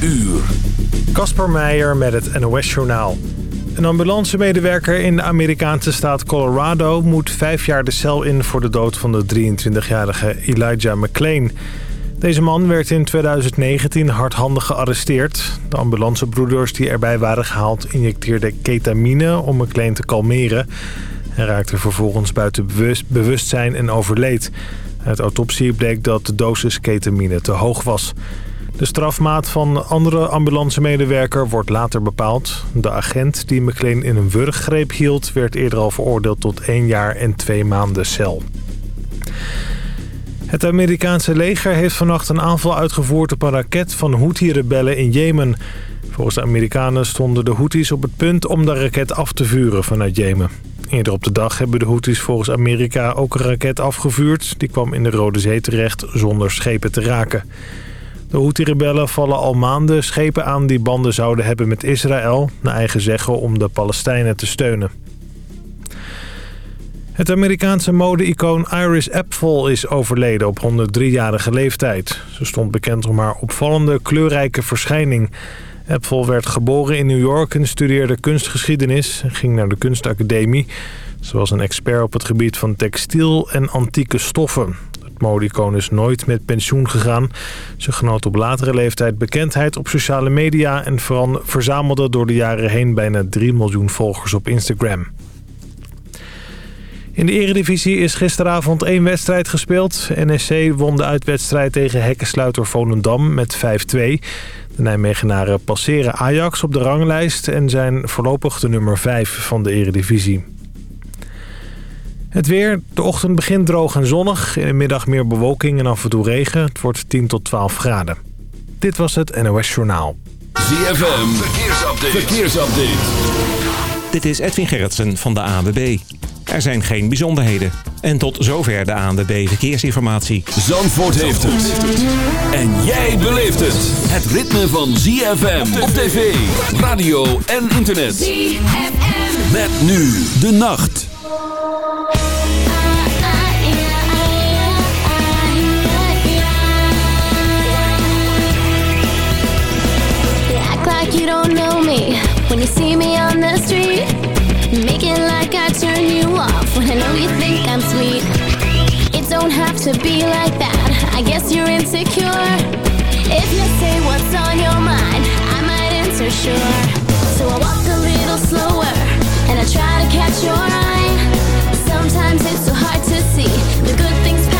uur. Kasper Meijer met het NOS-journaal. Een ambulance-medewerker in de Amerikaanse staat Colorado... moet vijf jaar de cel in voor de dood van de 23-jarige Elijah McLean. Deze man werd in 2019 hardhandig gearresteerd. De ambulancebroeders die erbij waren gehaald... injecteerden ketamine om McLean te kalmeren. Hij raakte vervolgens buiten bewustzijn en overleed... Uit autopsie bleek dat de dosis ketamine te hoog was. De strafmaat van andere ambulancemedewerker wordt later bepaald. De agent die McLean in een wurggreep hield... werd eerder al veroordeeld tot één jaar en twee maanden cel. Het Amerikaanse leger heeft vannacht een aanval uitgevoerd op een raket van Houthi-rebellen in Jemen. Volgens de Amerikanen stonden de Houthis op het punt om de raket af te vuren vanuit Jemen. Eerder op de dag hebben de Houthis volgens Amerika ook een raket afgevuurd. Die kwam in de Rode Zee terecht zonder schepen te raken. De Houthi-rebellen vallen al maanden schepen aan die banden zouden hebben met Israël... naar eigen zeggen om de Palestijnen te steunen. Het Amerikaanse mode-icoon Iris Apfel is overleden op 103-jarige leeftijd. Ze stond bekend om haar opvallende, kleurrijke verschijning. Apfel werd geboren in New York en studeerde kunstgeschiedenis... en ging naar de kunstacademie. Ze was een expert op het gebied van textiel en antieke stoffen. Modicon is nooit met pensioen gegaan. Ze genoot op latere leeftijd bekendheid op sociale media... en verzamelde door de jaren heen bijna 3 miljoen volgers op Instagram. In de eredivisie is gisteravond één wedstrijd gespeeld. NSC won de uitwedstrijd tegen hekkensluiter Volendam met 5-2. De Nijmegenaren passeren Ajax op de ranglijst... en zijn voorlopig de nummer 5 van de eredivisie. Het weer. De ochtend begint droog en zonnig. In de middag meer bewolking en af en toe regen. Het wordt 10 tot 12 graden. Dit was het NOS Journaal. ZFM. Verkeersupdate. Verkeersupdate. Dit is Edwin Gerritsen van de ANWB. Er zijn geen bijzonderheden. En tot zover de ANWB Verkeersinformatie. Zandvoort heeft het. En jij beleeft het. Het ritme van ZFM op tv, radio en internet. ZFM. Met nu de nacht. like you don't know me when you see me on the street. Making like I turn you off when I know you think I'm sweet. It don't have to be like that. I guess you're insecure. If you say what's on your mind, I might answer sure. So I walk a little slower and I try to catch your eye. Sometimes it's so hard to see the good things.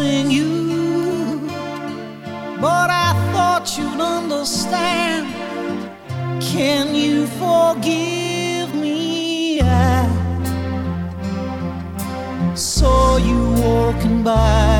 missing you. But I thought you'd understand. Can you forgive me? I saw you walking by.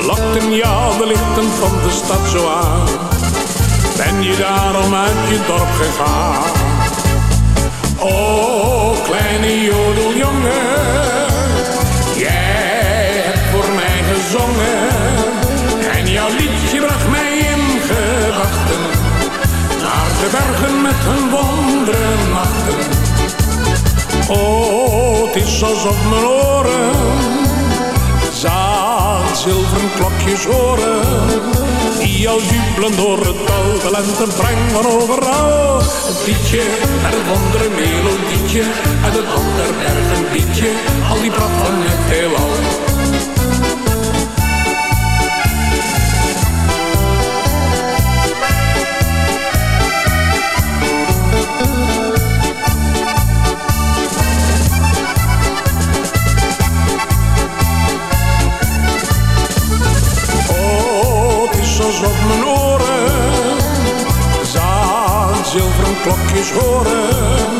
lokten jou de lichten van de stad zo aan. Ben je daarom uit je dorp gegaan? O, oh, kleine jodeljongen, jij hebt voor mij gezongen. En jouw liedje bracht mij in gedachten. Naar de bergen met hun wonderen nachten. O, oh, het is alsof mijn oren Zaan zilveren klokjes horen, die al jubelen door het dal. De lente brengt van overal een fietje en een andere melodietje. En een ander berg een al die brand van het heelal. klokjes horen.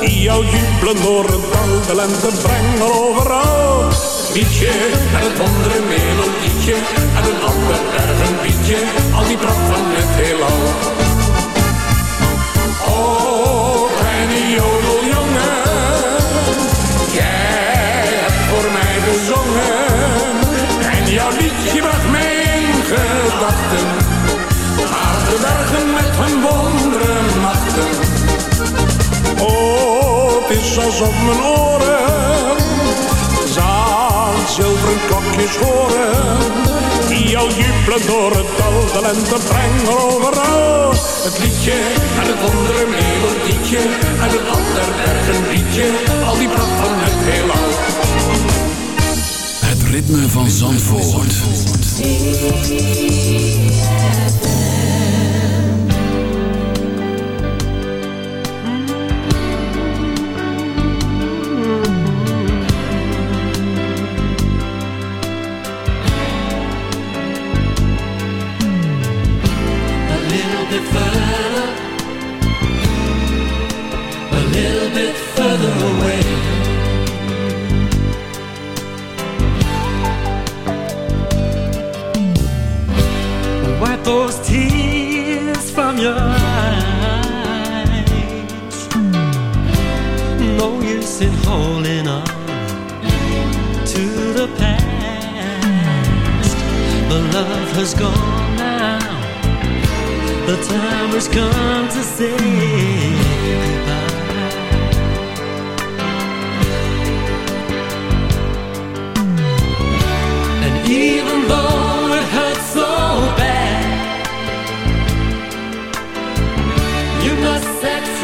Die jouw jubelen horen, een de en te brengen overal. Liedje en het andere melodietje en een ander erg bietje. Al die pracht van het heelal. vogels op mijn oren. Zaan zilveren klokjes horen. Die al jubelen door het dal. De lente brengen overal. Het liedje en het andere liedje melodietje. En het ander erg een liedje. Al die pracht van het heelal. Het ritme van Zandvoort. bit further away. Wipe those tears from your eyes. No use in holding on to the past. The love has gone now. The time has come to say goodbye.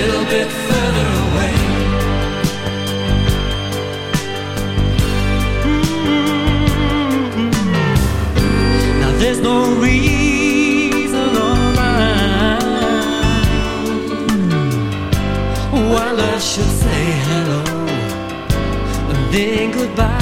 little bit further away. Now there's no reason or rhyme why love should say hello and then goodbye.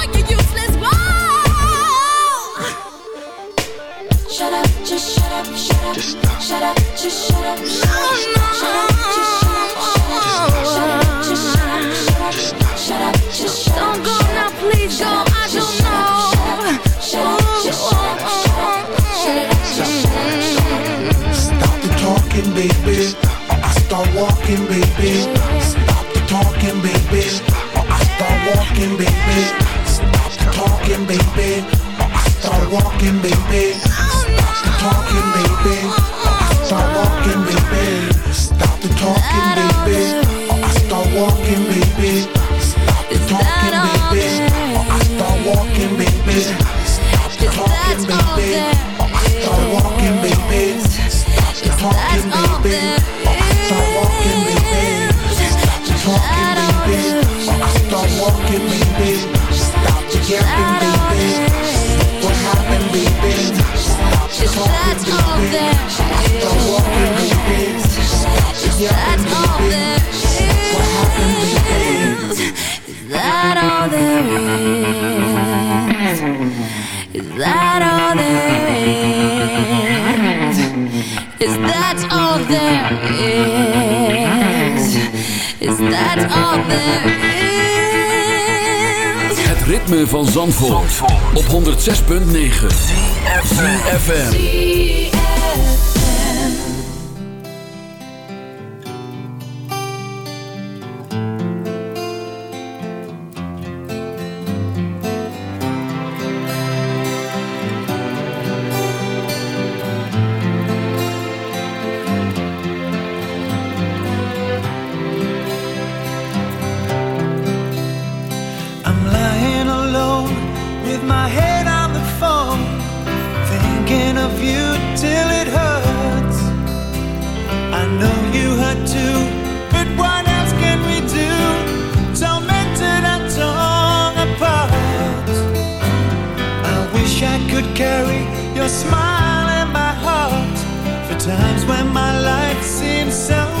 just shut Just stop. Don't go now, please go. I don't know. Stop the talking, baby. I start walking, baby. Stop the talking, baby. I start walking, baby. Stop the talking, baby. I start walking, baby talking that all there is? Is that all there is? Is that all there is? Het ritme van Zandvoort, Zandvoort. op 106.9 FM. times when my life seems so